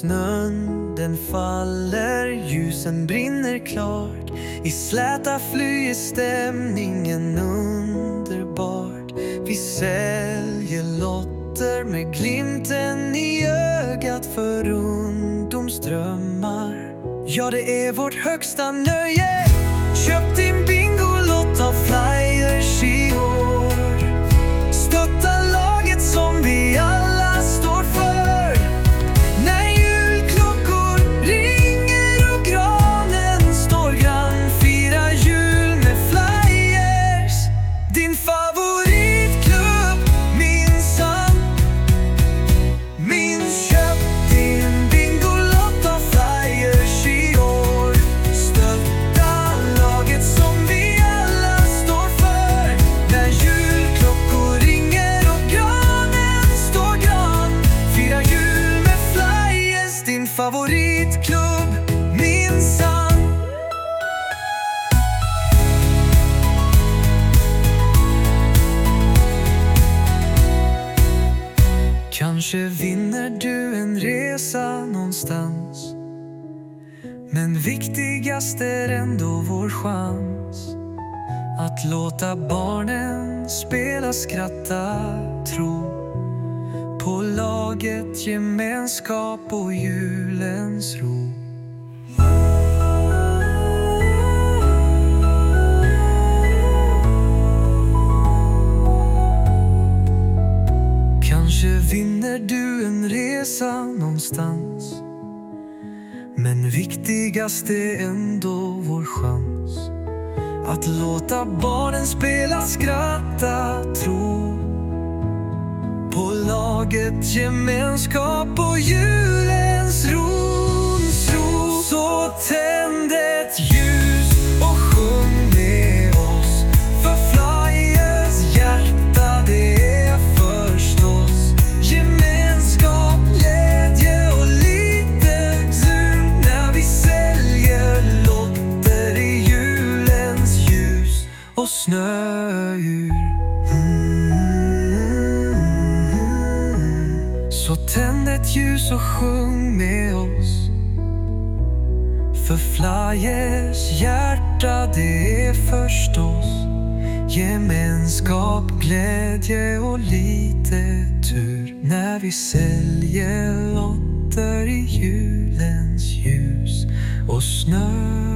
Snön den faller, ljusen brinner klart. I släta fly är stämningen underbart. Vi säljer lotter med glimten i ögat för ungdomsdrömmar. Ja, det är vårt högsta nöje. Köp din favoritklubb minsann. Kanske vinner du en resa någonstans. Men viktigast är ändå vår chans Att låta barnen spela, skratta, tro laget, gemenskap och julens ro. Kanske vinner du en resa någonstans Men viktigast är ändå vår chans Att låta barnen spela, skratta, tro laget, gemenskap och julens rons ro Så tänd ett ljus och sjung med oss. För flyers hjärta det är förstås. Gemenskap, glädje och lite tur När vi säljer lotter i julens ljus och snöur. Tänd ett ljus och sjung med oss. För flyers hjärta det är förstås Gemenskap, glädje och lite tur. När vi säljer lotter i julens ljus och snö.